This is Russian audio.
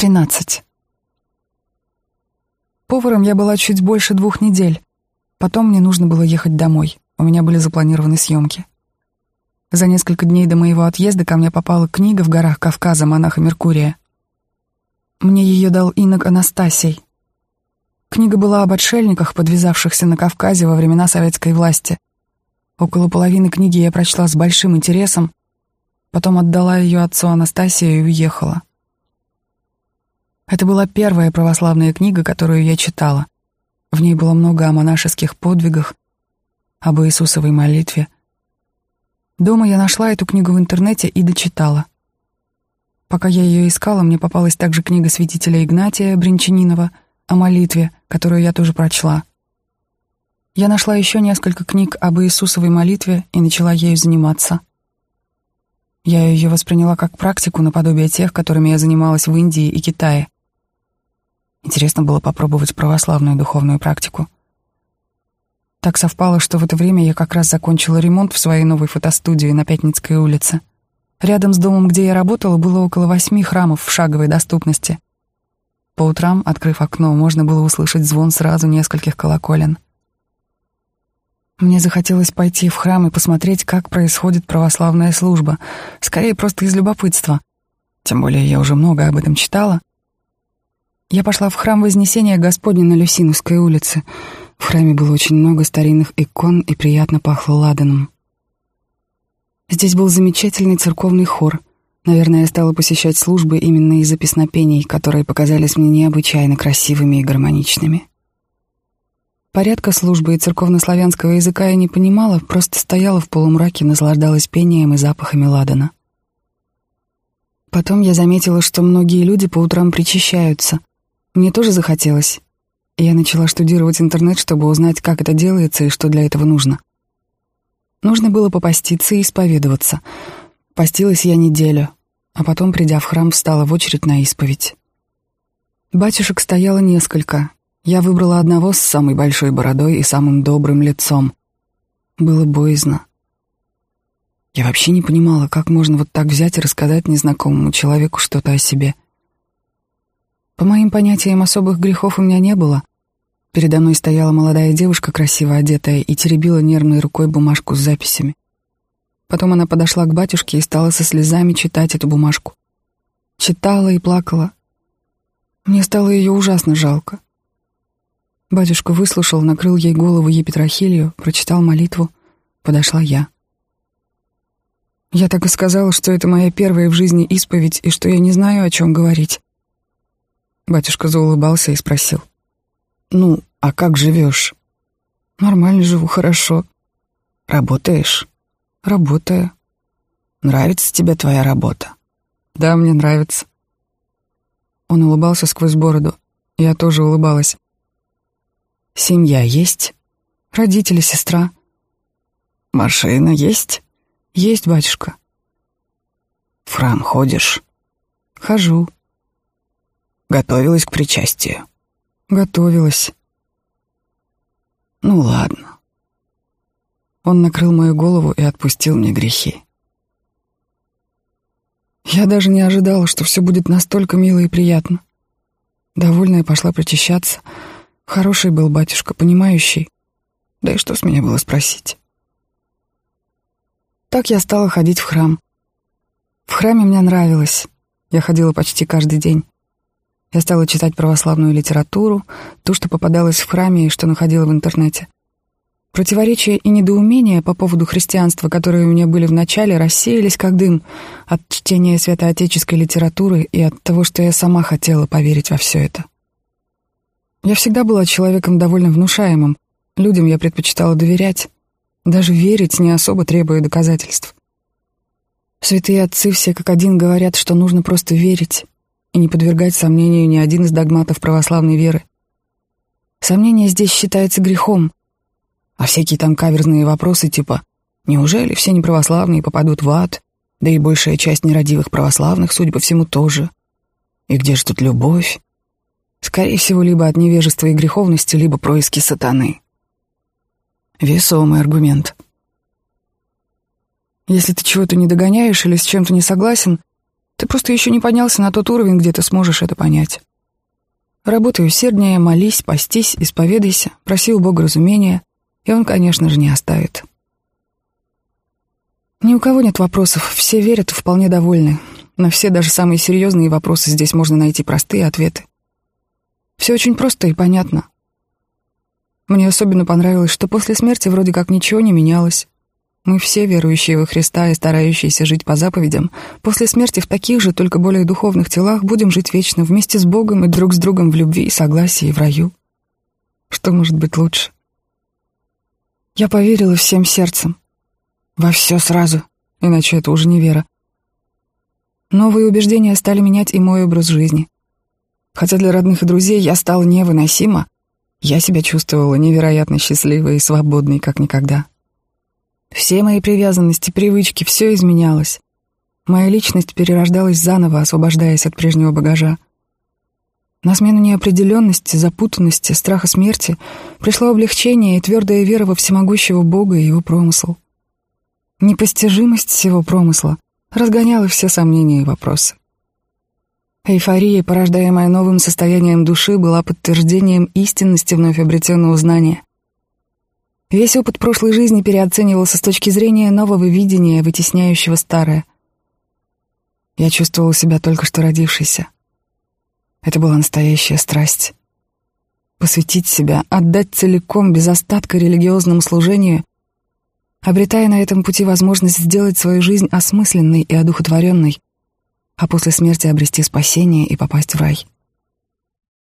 Тринадцать. Поваром я была чуть больше двух недель. Потом мне нужно было ехать домой. У меня были запланированы съемки. За несколько дней до моего отъезда ко мне попала книга в горах Кавказа монаха Меркурия. Мне ее дал инок Анастасий. Книга была об отшельниках, подвязавшихся на Кавказе во времена советской власти. Около половины книги я прочла с большим интересом, потом отдала ее отцу Анастасию и уехала. Это была первая православная книга, которую я читала. В ней было много о монашеских подвигах, об Иисусовой молитве. Дома я нашла эту книгу в интернете и дочитала. Пока я ее искала, мне попалась также книга святителя Игнатия Бринчанинова о молитве, которую я тоже прочла. Я нашла еще несколько книг об Иисусовой молитве и начала ею заниматься. Я ее восприняла как практику наподобие тех, которыми я занималась в Индии и Китае — Интересно было попробовать православную духовную практику. Так совпало, что в это время я как раз закончила ремонт в своей новой фотостудии на Пятницкой улице. Рядом с домом, где я работала, было около восьми храмов в шаговой доступности. По утрам, открыв окно, можно было услышать звон сразу нескольких колоколен. Мне захотелось пойти в храм и посмотреть, как происходит православная служба, скорее просто из любопытства. Тем более я уже много об этом читала, я пошла в храм Вознесения Господня на Люсиновской улице. В храме было очень много старинных икон и приятно пахло ладаном. Здесь был замечательный церковный хор. Наверное, я стала посещать службы именно из-за песнопений, которые показались мне необычайно красивыми и гармоничными. Порядка службы и церковнославянского языка я не понимала, просто стояла в полумраке, наслаждалась пением и запахами ладана. Потом я заметила, что многие люди по утрам причащаются, мне тоже захотелось. Я начала штудировать интернет, чтобы узнать, как это делается и что для этого нужно. Нужно было попаститься и исповедоваться. Постилась я неделю, а потом, придя в храм, встала в очередь на исповедь. Батюшек стояло несколько. Я выбрала одного с самой большой бородой и самым добрым лицом. Было боязно. Я вообще не понимала, как можно вот так взять и рассказать незнакомому человеку что-то о себе — по моим понятиям, особых грехов у меня не было. Передо мной стояла молодая девушка, красиво одетая, и теребила нервной рукой бумажку с записями. Потом она подошла к батюшке и стала со слезами читать эту бумажку. Читала и плакала. Мне стало ее ужасно жалко. Батюшка выслушал, накрыл ей голову епитрахилью, прочитал молитву. Подошла я. Я так и сказала, что это моя первая в жизни исповедь, и что я не знаю, о чем говорить. Батюшка заулыбался и спросил. «Ну, а как живешь?» «Нормально живу, хорошо». «Работаешь?» «Работаю». «Нравится тебе твоя работа?» «Да, мне нравится». Он улыбался сквозь бороду. Я тоже улыбалась. «Семья есть?» «Родители, сестра». «Машина есть?» «Есть, батюшка». «В ходишь?» «Хожу». Готовилась к причастию. Готовилась. Ну ладно. Он накрыл мою голову и отпустил мне грехи. Я даже не ожидала, что все будет настолько мило и приятно. Довольная пошла причащаться. Хороший был батюшка, понимающий. Да и что с меня было спросить? Так я стала ходить в храм. В храме мне нравилось. Я ходила почти каждый день. Я стала читать православную литературу, ту, что попадалась в храме и что находила в интернете. Противоречия и недоумения по поводу христианства, которые у меня были в начале, рассеялись как дым от чтения святоотеческой литературы и от того, что я сама хотела поверить во все это. Я всегда была человеком довольно внушаемым, людям я предпочитала доверять, даже верить, не особо требуя доказательств. Святые отцы все как один говорят, что нужно просто верить, и не подвергать сомнению ни один из догматов православной веры. Сомнение здесь считается грехом, а всякие там каверзные вопросы типа «Неужели все неправославные попадут в ад?» Да и большая часть нерадивых православных, судя по всему, тоже. И где же тут любовь? Скорее всего, либо от невежества и греховности, либо происки сатаны. Весомый аргумент. Если ты чего-то не догоняешь или с чем-то не согласен, Ты просто еще не поднялся на тот уровень, где ты сможешь это понять. Работай усерднее, молись, постись, исповедайся, проси у Бога разумения, и Он, конечно же, не оставит. Ни у кого нет вопросов, все верят и вполне довольны. На все, даже самые серьезные вопросы здесь можно найти простые ответы. Все очень просто и понятно. Мне особенно понравилось, что после смерти вроде как ничего не менялось. Мы все, верующие во Христа и старающиеся жить по заповедям, после смерти в таких же, только более духовных телах будем жить вечно вместе с Богом и друг с другом в любви, согласии и в раю. Что может быть лучше? Я поверила всем сердцем. Во все сразу, иначе это уже не вера. Новые убеждения стали менять и мой образ жизни. Хотя для родных и друзей я стала невыносима, я себя чувствовала невероятно счастливой и свободной, как никогда. Все мои привязанности, привычки, все изменялось. Моя личность перерождалась заново, освобождаясь от прежнего багажа. На смену неопределенности, запутанности, страха смерти пришло облегчение и твердая вера во всемогущего Бога и его промысл. Непостижимость всего промысла разгоняла все сомнения и вопросы. Эйфория, порождаемая новым состоянием души, была подтверждением истинности вновь обретенного знания. Весь опыт прошлой жизни переоценивался с точки зрения нового видения, вытесняющего старое. Я чувствовала себя только что родившейся. Это была настоящая страсть. Посвятить себя, отдать целиком, без остатка религиозному служению, обретая на этом пути возможность сделать свою жизнь осмысленной и одухотворенной, а после смерти обрести спасение и попасть в рай —